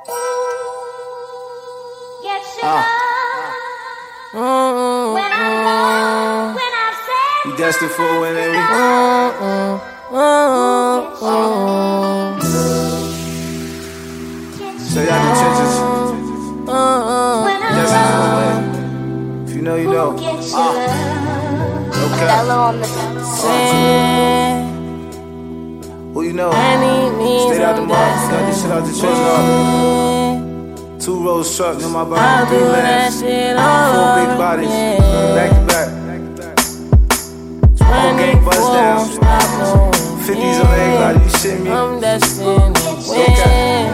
You destined for a win, ain't we? So y'all the trenches. Destined for a win. If you know, you know. Ah. Okay. Who you know? Out the mouth. Got this shit out the trench. Two rows truck in my body. Three lanes. Four big bodies. Back to back. Whole gang bust down. 50s on everybody. You shit me. I'm destined to win.